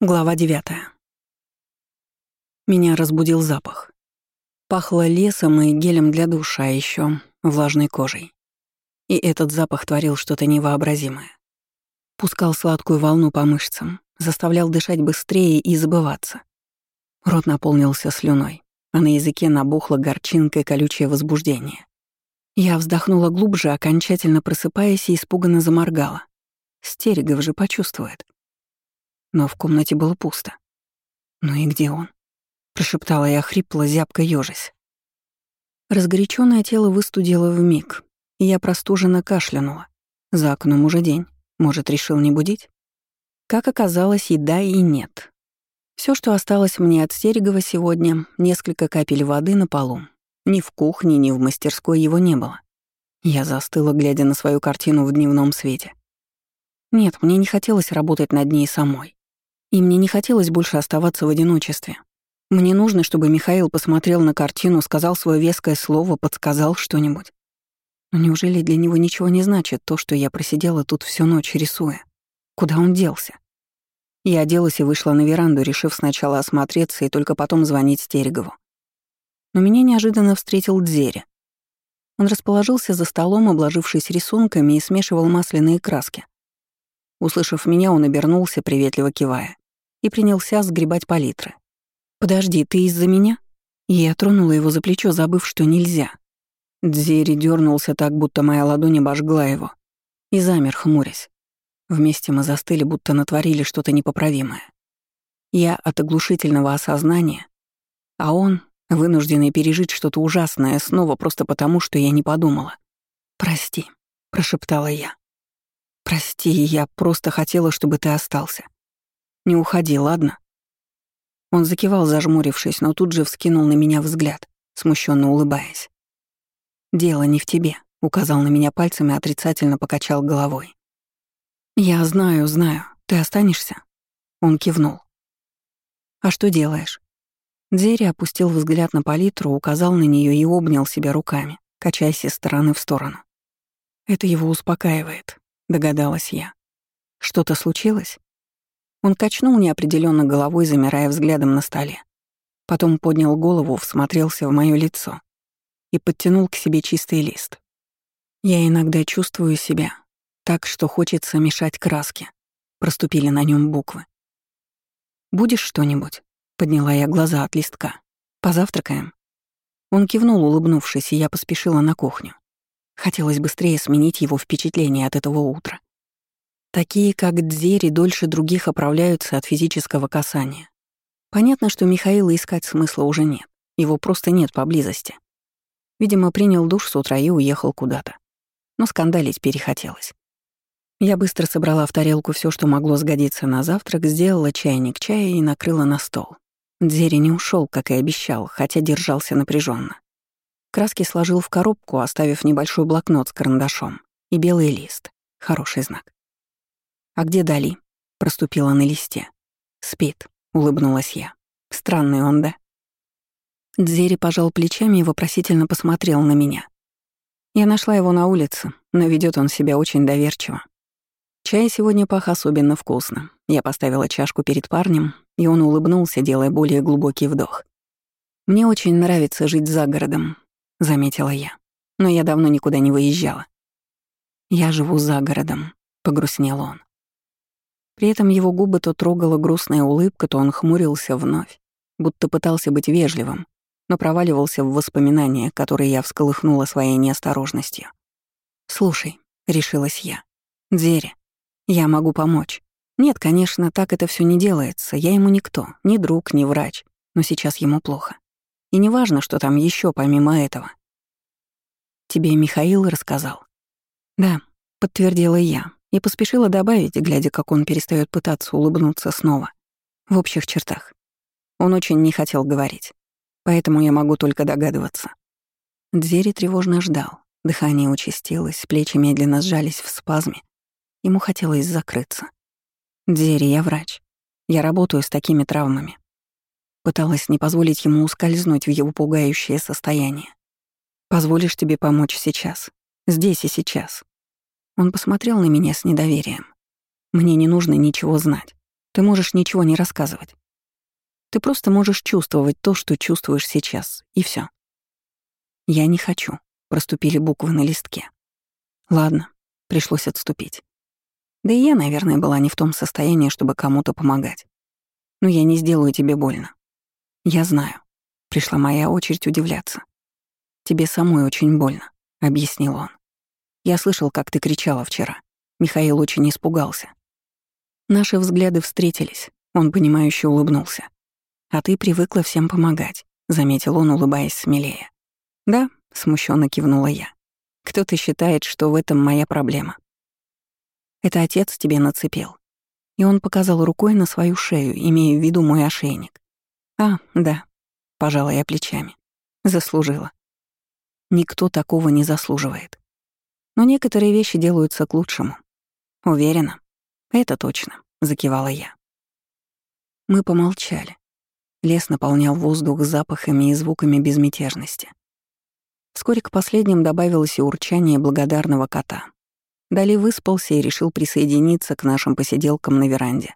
Глава девятая. Меня разбудил запах. Пахло лесом и гелем для душа, а еще влажной кожей. И этот запах творил что-то невообразимое. Пускал сладкую волну по мышцам, заставлял дышать быстрее и забываться. Рот наполнился слюной, а на языке набухло горчинкой колючее возбуждение. Я вздохнула глубже, окончательно просыпаясь и испуганно заморгала. Стерегов же почувствует но в комнате было пусто. «Ну и где он?» — прошептала я хрипло, зябко ёжась. Разгоряченное тело выстудило вмиг, и я простуженно кашлянула. За окном уже день. Может, решил не будить? Как оказалось, и да, и нет. Все, что осталось мне от Стерегова сегодня, несколько капель воды на полу. Ни в кухне, ни в мастерской его не было. Я застыла, глядя на свою картину в дневном свете. Нет, мне не хотелось работать над ней самой. И мне не хотелось больше оставаться в одиночестве. Мне нужно, чтобы Михаил посмотрел на картину, сказал свое веское слово, подсказал что-нибудь. Но неужели для него ничего не значит то, что я просидела тут всю ночь, рисуя? Куда он делся? Я оделась и вышла на веранду, решив сначала осмотреться и только потом звонить Стерегову. Но меня неожиданно встретил Дзери. Он расположился за столом, обложившись рисунками и смешивал масляные краски. Услышав меня, он обернулся, приветливо кивая и принялся сгребать палитры. «Подожди, ты из-за меня?» Я тронула его за плечо, забыв, что нельзя. Дзери дернулся так, будто моя ладонь обожгла его, и замер, хмурясь. Вместе мы застыли, будто натворили что-то непоправимое. Я от оглушительного осознания, а он, вынужденный пережить что-то ужасное снова просто потому, что я не подумала. «Прости», — прошептала я. «Прости, я просто хотела, чтобы ты остался. Не уходи, ладно?» Он закивал, зажмурившись, но тут же вскинул на меня взгляд, смущенно улыбаясь. «Дело не в тебе», — указал на меня пальцем и отрицательно покачал головой. «Я знаю, знаю. Ты останешься?» Он кивнул. «А что делаешь?» Дзери опустил взгляд на палитру, указал на нее и обнял себя руками, качаясь из стороны в сторону. «Это его успокаивает», — догадалась я. «Что-то случилось?» Он качнул неопределенно головой, замирая взглядом на столе. Потом поднял голову, всмотрелся в мое лицо и подтянул к себе чистый лист. Я иногда чувствую себя так, что хочется мешать краски. Проступили на нем буквы. «Будешь что-нибудь?» — подняла я глаза от листка. «Позавтракаем?» Он кивнул, улыбнувшись, и я поспешила на кухню. Хотелось быстрее сменить его впечатление от этого утра. Такие, как Дзери, дольше других оправляются от физического касания. Понятно, что Михаила искать смысла уже нет. Его просто нет поблизости. Видимо, принял душ с утра и уехал куда-то. Но скандалить перехотелось. Я быстро собрала в тарелку все, что могло сгодиться на завтрак, сделала чайник чая и накрыла на стол. Дзери не ушел, как и обещал, хотя держался напряженно. Краски сложил в коробку, оставив небольшой блокнот с карандашом и белый лист. Хороший знак. «А где Дали?» — проступила на листе. «Спит», — улыбнулась я. «Странный он, да?» Дзери пожал плечами и вопросительно посмотрел на меня. Я нашла его на улице, но ведет он себя очень доверчиво. Чай сегодня пах особенно вкусно. Я поставила чашку перед парнем, и он улыбнулся, делая более глубокий вдох. «Мне очень нравится жить за городом», — заметила я. «Но я давно никуда не выезжала». «Я живу за городом», — погрустнел он. При этом его губы то трогала грустная улыбка, то он хмурился вновь, будто пытался быть вежливым, но проваливался в воспоминания, которые я всколыхнула своей неосторожностью. «Слушай», — решилась я, — «Дзери, я могу помочь. Нет, конечно, так это все не делается, я ему никто, ни друг, ни врач, но сейчас ему плохо. И не важно, что там еще помимо этого. Тебе Михаил рассказал? Да, подтвердила я, и поспешила добавить, глядя, как он перестает пытаться улыбнуться снова. В общих чертах. Он очень не хотел говорить, поэтому я могу только догадываться. Двери тревожно ждал, дыхание участилось, плечи медленно сжались в спазме. Ему хотелось закрыться. «Двери, я врач. Я работаю с такими травмами». Пыталась не позволить ему ускользнуть в его пугающее состояние. «Позволишь тебе помочь сейчас? Здесь и сейчас?» Он посмотрел на меня с недоверием. Мне не нужно ничего знать. Ты можешь ничего не рассказывать. Ты просто можешь чувствовать то, что чувствуешь сейчас, и все. Я не хочу. Проступили буквы на листке. Ладно, пришлось отступить. Да и я, наверное, была не в том состоянии, чтобы кому-то помогать. Но я не сделаю тебе больно. Я знаю. Пришла моя очередь удивляться. Тебе самой очень больно, объяснил он. Я слышал, как ты кричала вчера. Михаил очень испугался. Наши взгляды встретились. Он, понимающе улыбнулся. «А ты привыкла всем помогать», — заметил он, улыбаясь смелее. «Да», — смущенно кивнула я. «Кто-то считает, что в этом моя проблема». «Это отец тебе нацепил». И он показал рукой на свою шею, имея в виду мой ошейник. «А, да», — пожала я плечами. «Заслужила». Никто такого не заслуживает. Но некоторые вещи делаются к лучшему. Уверена. Это точно, закивала я. Мы помолчали. Лес наполнял воздух запахами и звуками безмятежности. Вскоре к последним добавилось и урчание благодарного кота. Дали выспался и решил присоединиться к нашим посиделкам на веранде.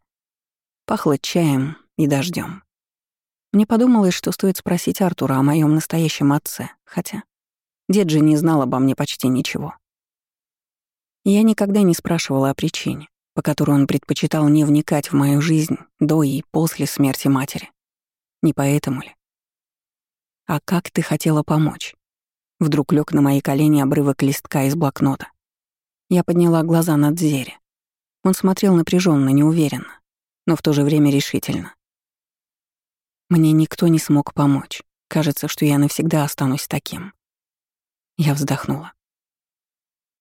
Пахло чаем и дождем. Мне подумалось, что стоит спросить Артура о моем настоящем отце, хотя дед же не знал обо мне почти ничего. Я никогда не спрашивала о причине, по которой он предпочитал не вникать в мою жизнь до и после смерти матери. Не поэтому ли? А как ты хотела помочь? Вдруг лег на мои колени обрывок листка из блокнота. Я подняла глаза над Дзере. Он смотрел напряженно, неуверенно, но в то же время решительно. Мне никто не смог помочь. Кажется, что я навсегда останусь таким. Я вздохнула.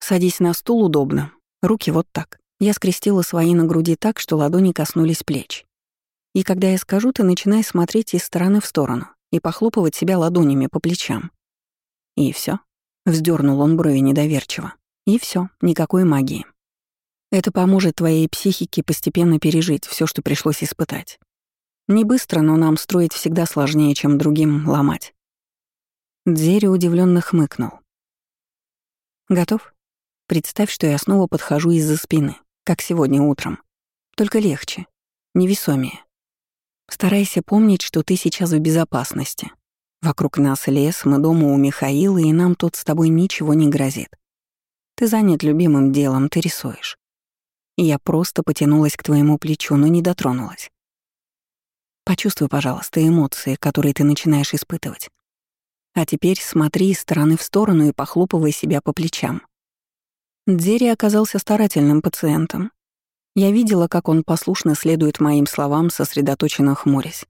Садись на стул удобно. Руки вот так. Я скрестила свои на груди так, что ладони коснулись плеч. И когда я скажу, ты начинай смотреть из стороны в сторону и похлопывать себя ладонями по плечам. И все. Вздернул он брови недоверчиво. И все, никакой магии. Это поможет твоей психике постепенно пережить все, что пришлось испытать. Не быстро, но нам строить всегда сложнее, чем другим ломать. Дзери удивленно хмыкнул. Готов? Представь, что я снова подхожу из-за спины, как сегодня утром. Только легче, невесомее. Старайся помнить, что ты сейчас в безопасности. Вокруг нас лес, мы дома у Михаила, и нам тут с тобой ничего не грозит. Ты занят любимым делом, ты рисуешь. И я просто потянулась к твоему плечу, но не дотронулась. Почувствуй, пожалуйста, эмоции, которые ты начинаешь испытывать. А теперь смотри из стороны в сторону и похлопывай себя по плечам. Дзери оказался старательным пациентом, я видела, как он послушно следует моим словам, сосредоточенно хмурясь.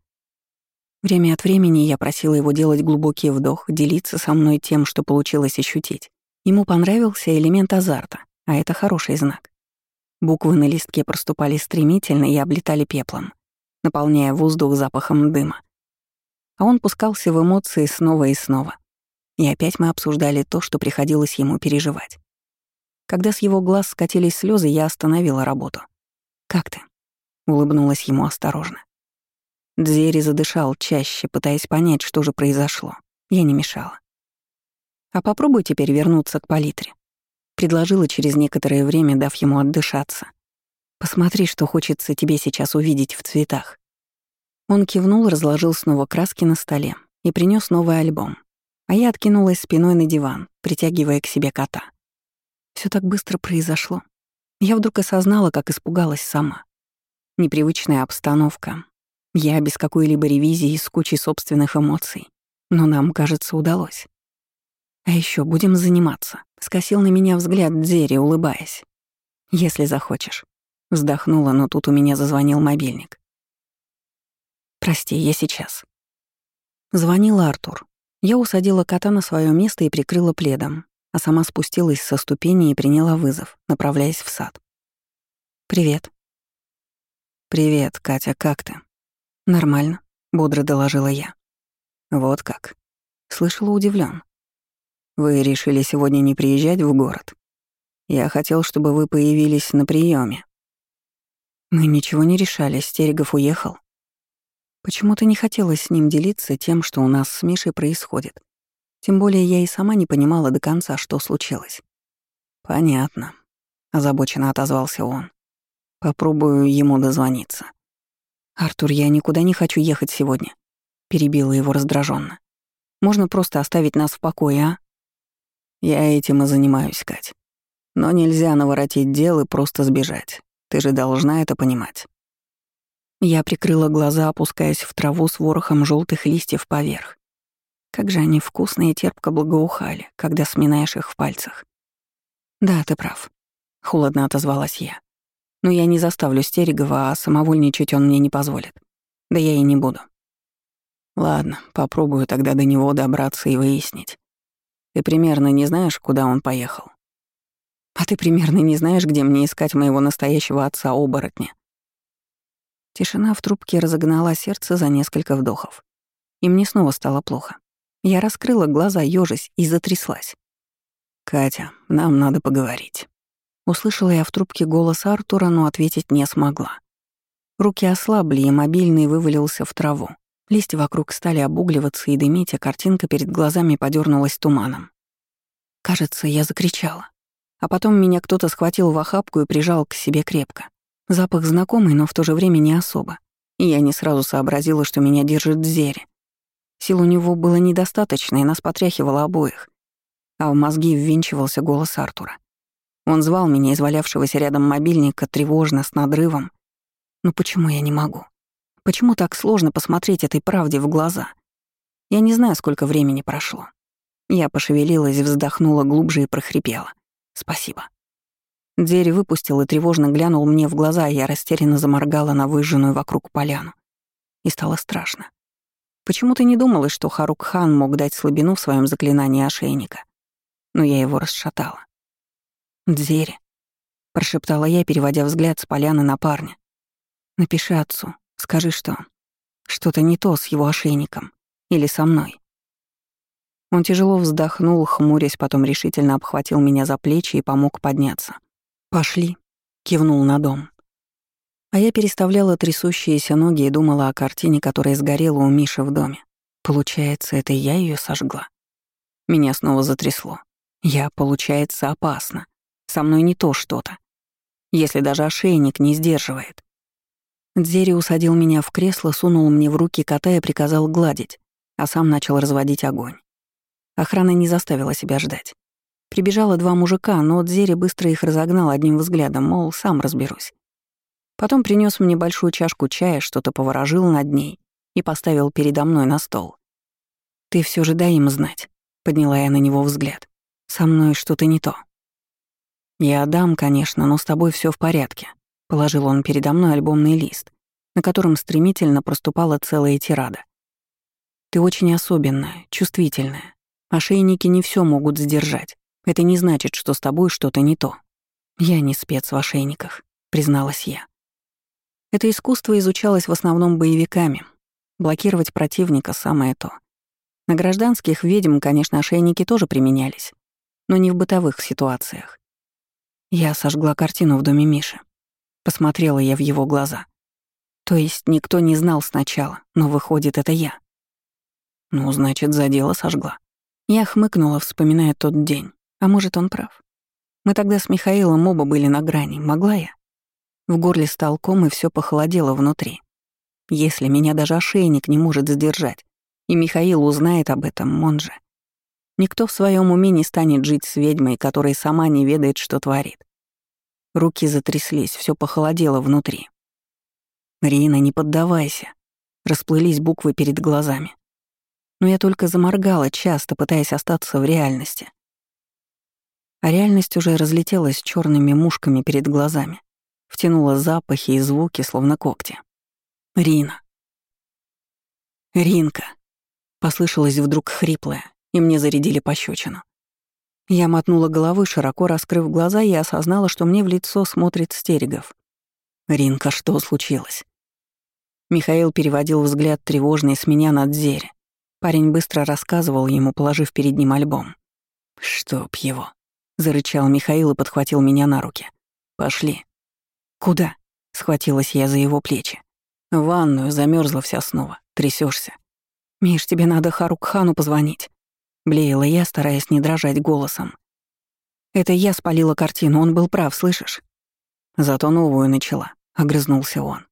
Время от времени я просила его делать глубокий вдох, делиться со мной тем, что получилось ощутить. Ему понравился элемент азарта, а это хороший знак. Буквы на листке проступали стремительно и облетали пеплом, наполняя воздух запахом дыма. А он пускался в эмоции снова и снова. И опять мы обсуждали то, что приходилось ему переживать. Когда с его глаз скатились слезы, я остановила работу. «Как ты?» — улыбнулась ему осторожно. Дзери задышал чаще, пытаясь понять, что же произошло. Я не мешала. «А попробуй теперь вернуться к палитре», — предложила через некоторое время, дав ему отдышаться. «Посмотри, что хочется тебе сейчас увидеть в цветах». Он кивнул, разложил снова краски на столе и принес новый альбом, а я откинулась спиной на диван, притягивая к себе кота. Все так быстро произошло. Я вдруг осознала, как испугалась сама. Непривычная обстановка. Я без какой-либо ревизии с кучей собственных эмоций. Но нам, кажется, удалось. А еще будем заниматься. Скосил на меня взгляд Дзери, улыбаясь. Если захочешь. Вздохнула, но тут у меня зазвонил мобильник. «Прости, я сейчас». Звонил Артур. Я усадила кота на свое место и прикрыла пледом, а сама спустилась со ступени и приняла вызов, направляясь в сад. «Привет». «Привет, Катя, как ты?» «Нормально», — бодро доложила я. «Вот как». Слышала удивлен. «Вы решили сегодня не приезжать в город? Я хотел, чтобы вы появились на приеме. Мы ничего не решали, Стерегов уехал. Почему-то не хотелось с ним делиться тем, что у нас с Мишей происходит. Тем более я и сама не понимала до конца, что случилось. «Понятно», — озабоченно отозвался он. «Попробую ему дозвониться». «Артур, я никуда не хочу ехать сегодня», — перебила его раздраженно. «Можно просто оставить нас в покое, а?» «Я этим и занимаюсь, Кать. Но нельзя наворотить дел и просто сбежать. Ты же должна это понимать». Я прикрыла глаза, опускаясь в траву с ворохом желтых листьев поверх. Как же они вкусно и терпко благоухали, когда сминаешь их в пальцах. «Да, ты прав», — холодно отозвалась я. «Но я не заставлю Стерегова, а самовольничать он мне не позволит. Да я и не буду». «Ладно, попробую тогда до него добраться и выяснить. Ты примерно не знаешь, куда он поехал?» «А ты примерно не знаешь, где мне искать моего настоящего отца-оборотня?» Тишина в трубке разогнала сердце за несколько вдохов. И мне снова стало плохо. Я раскрыла глаза, ёжись, и затряслась. «Катя, нам надо поговорить». Услышала я в трубке голос Артура, но ответить не смогла. Руки ослабли, и мобильный вывалился в траву. Листья вокруг стали обугливаться и дымить, а картинка перед глазами подернулась туманом. Кажется, я закричала. А потом меня кто-то схватил в охапку и прижал к себе крепко. Запах знакомый, но в то же время не особо. И я не сразу сообразила, что меня держит зверь. Сил у него было недостаточно, и нас потряхивало обоих. А в мозги ввинчивался голос Артура. Он звал меня, извалявшегося рядом мобильника, тревожно, с надрывом. Но почему я не могу? Почему так сложно посмотреть этой правде в глаза? Я не знаю, сколько времени прошло. Я пошевелилась, вздохнула глубже и прохрипела. «Спасибо». Дверь выпустил и тревожно глянул мне в глаза, и я растерянно заморгала на выжженную вокруг поляну. И стало страшно. Почему-то не думалось, что Харук-хан мог дать слабину в своем заклинании ошейника. Но я его расшатала. «Дзери», — прошептала я, переводя взгляд с поляны на парня. «Напиши отцу, скажи, что что-то не то с его ошейником или со мной». Он тяжело вздохнул, хмурясь, потом решительно обхватил меня за плечи и помог подняться. «Пошли», — кивнул на дом. А я переставляла трясущиеся ноги и думала о картине, которая сгорела у Миши в доме. Получается, это я ее сожгла. Меня снова затрясло. Я, получается, опасна. Со мной не то что-то. Если даже ошейник не сдерживает. Дзери усадил меня в кресло, сунул мне в руки кота и приказал гладить, а сам начал разводить огонь. Охрана не заставила себя ждать. Прибежало два мужика, но Дзери быстро их разогнал одним взглядом, мол, сам разберусь. Потом принес мне большую чашку чая, что-то поворожил над ней и поставил передо мной на стол. «Ты все же дай им знать», — подняла я на него взгляд. «Со мной что-то не то». «Я дам, конечно, но с тобой все в порядке», — положил он передо мной альбомный лист, на котором стремительно проступала целая тирада. «Ты очень особенная, чувствительная. Ошейники не все могут сдержать. Это не значит, что с тобой что-то не то. Я не спец в ошейниках», — призналась я. Это искусство изучалось в основном боевиками. Блокировать противника — самое то. На гражданских ведьм, конечно, ошейники тоже применялись, но не в бытовых ситуациях. Я сожгла картину в доме Миши. Посмотрела я в его глаза. То есть никто не знал сначала, но выходит, это я. Ну, значит, за дело сожгла. Я хмыкнула, вспоминая тот день. А может, он прав. Мы тогда с Михаилом оба были на грани. Могла я? В горле стал ком, и все похолодело внутри. Если меня даже ошейник не может сдержать, и Михаил узнает об этом, он же. Никто в своем уме не станет жить с ведьмой, которая сама не ведает, что творит. Руки затряслись, все похолодело внутри. «Рина, не поддавайся», — расплылись буквы перед глазами. Но я только заморгала, часто пытаясь остаться в реальности. А реальность уже разлетелась черными мушками перед глазами втянула запахи и звуки, словно когти. «Рина!» «Ринка!» — послышалось вдруг хриплое, и мне зарядили пощечину. Я мотнула головой, широко раскрыв глаза, и осознала, что мне в лицо смотрит Стерегов. «Ринка, что случилось?» Михаил переводил взгляд тревожный с меня на Дзере. Парень быстро рассказывал ему, положив перед ним альбом. «Чтоб его!» — зарычал Михаил и подхватил меня на руки. «Пошли». «Куда?» — схватилась я за его плечи. «В ванную, замерзла вся снова, трясешься. «Миш, тебе надо Харукхану позвонить», — блеяла я, стараясь не дрожать голосом. «Это я спалила картину, он был прав, слышишь?» «Зато новую начала», — огрызнулся он.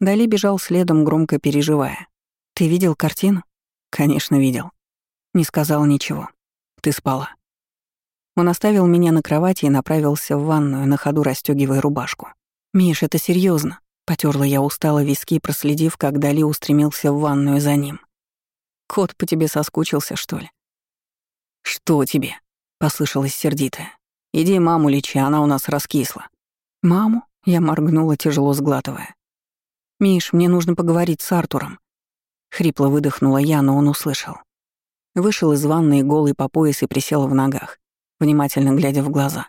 Дали бежал следом, громко переживая. «Ты видел картину?» «Конечно, видел». Не сказал ничего. «Ты спала». Он оставил меня на кровати и направился в ванную, на ходу расстёгивая рубашку. «Миш, это серьезно. Потерла я устало виски, проследив, как Дали устремился в ванную за ним. «Кот по тебе соскучился, что ли?» «Что тебе?» — послышалось сердитое. «Иди маму лечи, она у нас раскисла». «Маму?» — я моргнула, тяжело сглатывая. «Миш, мне нужно поговорить с Артуром». Хрипло выдохнула я, но он услышал. Вышел из ванной голый по пояс и присел в ногах, внимательно глядя в глаза.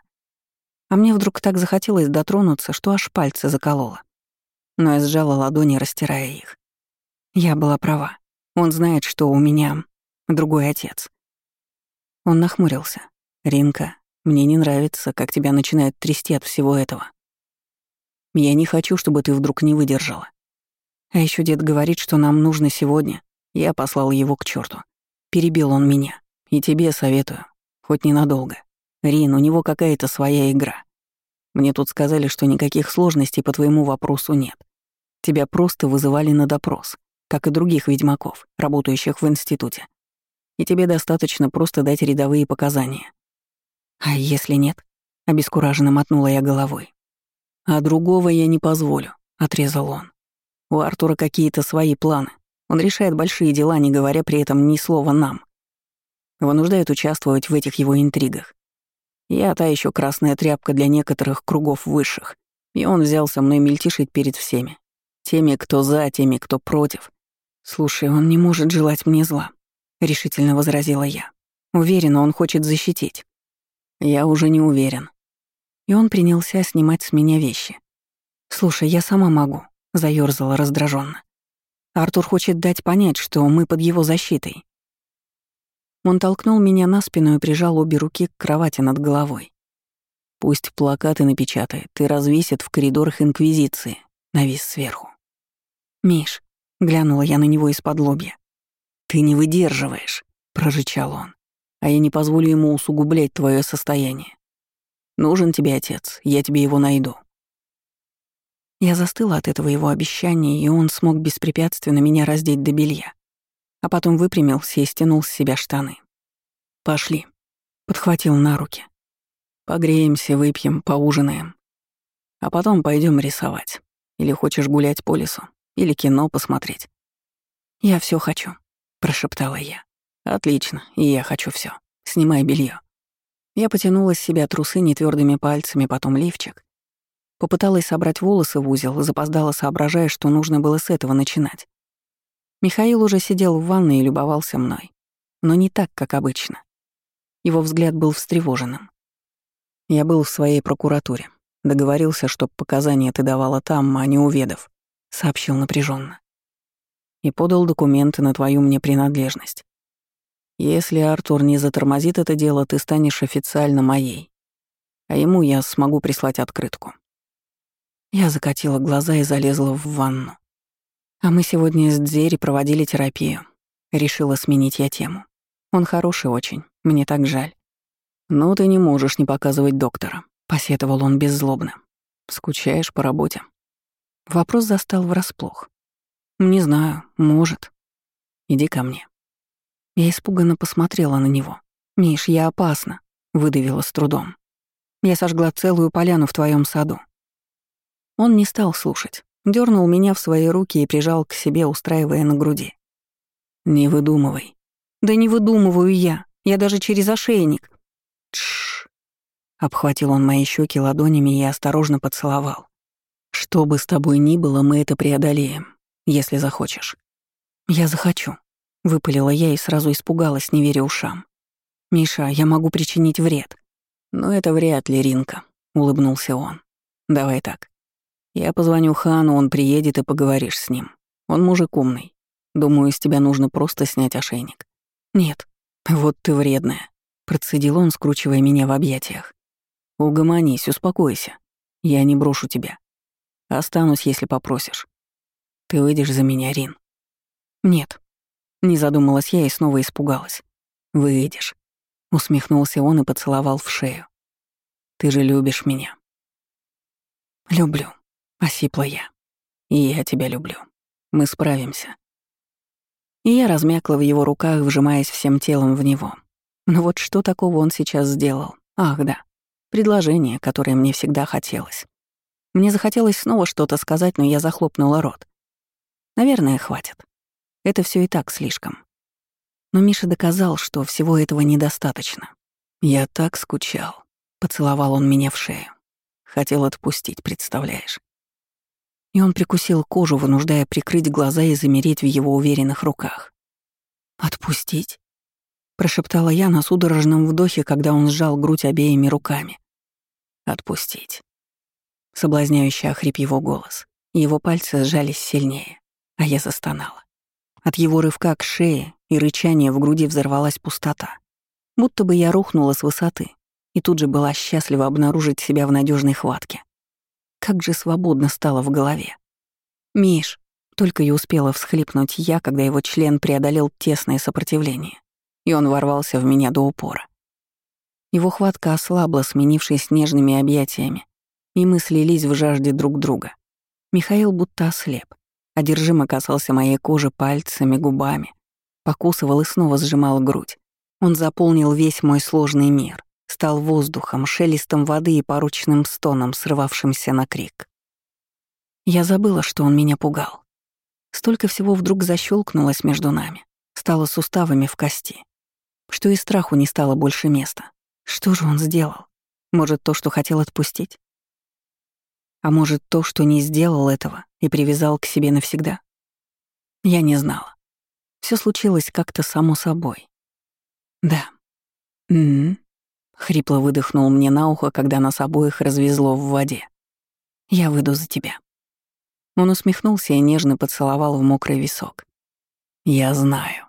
А мне вдруг так захотелось дотронуться, что аж пальцы закололо но я сжала ладони, растирая их. Я была права. Он знает, что у меня другой отец. Он нахмурился. «Ринка, мне не нравится, как тебя начинает трясти от всего этого. Я не хочу, чтобы ты вдруг не выдержала. А еще дед говорит, что нам нужно сегодня. Я послал его к черту. Перебил он меня. И тебе советую. Хоть ненадолго. Рин, у него какая-то своя игра. Мне тут сказали, что никаких сложностей по твоему вопросу нет. Тебя просто вызывали на допрос, как и других ведьмаков, работающих в институте. И тебе достаточно просто дать рядовые показания. А если нет? Обескураженно мотнула я головой. А другого я не позволю, отрезал он. У Артура какие-то свои планы. Он решает большие дела, не говоря при этом ни слова нам. Вынуждает участвовать в этих его интригах. Я та еще красная тряпка для некоторых кругов высших, и он взялся мной мельтешить перед всеми. Теми, кто за, теми, кто против. «Слушай, он не может желать мне зла», — решительно возразила я. «Уверена, он хочет защитить». «Я уже не уверен». И он принялся снимать с меня вещи. «Слушай, я сама могу», — заёрзала раздраженно. «Артур хочет дать понять, что мы под его защитой. Он толкнул меня на спину и прижал обе руки к кровати над головой. Пусть плакаты напечатает и развесит в коридорах Инквизиции, навис сверху. «Миш», — глянула я на него из-под лобья. «Ты не выдерживаешь», — прорычал он. «А я не позволю ему усугублять твое состояние. Нужен тебе отец, я тебе его найду». Я застыла от этого его обещания, и он смог беспрепятственно меня раздеть до белья а потом выпрямился и стянул с себя штаны. «Пошли», — подхватил на руки. «Погреемся, выпьем, поужинаем. А потом пойдем рисовать. Или хочешь гулять по лесу, или кино посмотреть». «Я все хочу», — прошептала я. «Отлично, и я хочу все. Снимай белье. Я потянула с себя трусы нетвердыми пальцами, потом лифчик. Попыталась собрать волосы в узел, запоздала, соображая, что нужно было с этого начинать. Михаил уже сидел в ванной и любовался мной. Но не так, как обычно. Его взгляд был встревоженным. Я был в своей прокуратуре. Договорился, чтоб показания ты давала там, а не у ведов, сообщил напряженно. И подал документы на твою мне принадлежность. Если Артур не затормозит это дело, ты станешь официально моей. А ему я смогу прислать открытку. Я закатила глаза и залезла в ванну. А мы сегодня с Дзери проводили терапию. Решила сменить я тему. Он хороший очень, мне так жаль. Но ты не можешь не показывать доктора, посетовал он беззлобно. Скучаешь по работе? Вопрос застал врасплох. Не знаю, может. Иди ко мне. Я испуганно посмотрела на него. «Миш, я опасна», — выдавила с трудом. «Я сожгла целую поляну в твоем саду». Он не стал слушать дернул меня в свои руки и прижал к себе, устраивая на груди. «Не выдумывай». «Да не выдумываю я. Я даже через ошейник». «Тш». Обхватил он мои щеки ладонями и осторожно поцеловал. «Что бы с тобой ни было, мы это преодолеем, если захочешь». «Я захочу», — выпалила я и сразу испугалась, не веря ушам. «Миша, я могу причинить вред». «Но это вряд ли, Ринка», — улыбнулся он. «Давай так. Я позвоню Хану, он приедет и поговоришь с ним. Он мужик умный. Думаю, с тебя нужно просто снять ошейник. Нет. Вот ты вредная. Процедил он, скручивая меня в объятиях. Угомонись, успокойся. Я не брошу тебя. Останусь, если попросишь. Ты выйдешь за меня, Рин. Нет. Не задумалась я и снова испугалась. Выйдешь. Усмехнулся он и поцеловал в шею. Ты же любишь меня. Люблю. Осипла я. И я тебя люблю. Мы справимся. И я размякла в его руках, вжимаясь всем телом в него. Но вот что такого он сейчас сделал? Ах, да. Предложение, которое мне всегда хотелось. Мне захотелось снова что-то сказать, но я захлопнула рот. Наверное, хватит. Это все и так слишком. Но Миша доказал, что всего этого недостаточно. Я так скучал. Поцеловал он меня в шею. Хотел отпустить, представляешь? И он прикусил кожу, вынуждая прикрыть глаза и замереть в его уверенных руках. «Отпустить?» — прошептала я на судорожном вдохе, когда он сжал грудь обеими руками. «Отпустить». Соблазняющий охрип его голос. Его пальцы сжались сильнее, а я застонала. От его рывка к шее и рычания в груди взорвалась пустота. Будто бы я рухнула с высоты и тут же была счастлива обнаружить себя в надежной хватке. Как же свободно стало в голове. «Миш», только и успела всхлипнуть я, когда его член преодолел тесное сопротивление, и он ворвался в меня до упора. Его хватка ослабла, сменившись нежными объятиями, и мы слились в жажде друг друга. Михаил будто ослеп, одержимо касался моей кожи пальцами, губами, покусывал и снова сжимал грудь. Он заполнил весь мой сложный мир, стал воздухом, шелестом воды и поручным стоном, срывавшимся на крик. Я забыла, что он меня пугал. Столько всего вдруг защелкнулось между нами, стало суставами в кости, что и страху не стало больше места. Что же он сделал? Может, то, что хотел отпустить? А может, то, что не сделал этого и привязал к себе навсегда? Я не знала. Все случилось как-то само собой. Да. М, -м, хрипло выдохнул мне на ухо, когда нас обоих развезло в воде. Я выйду за тебя. Он усмехнулся и нежно поцеловал в мокрый висок. Я знаю.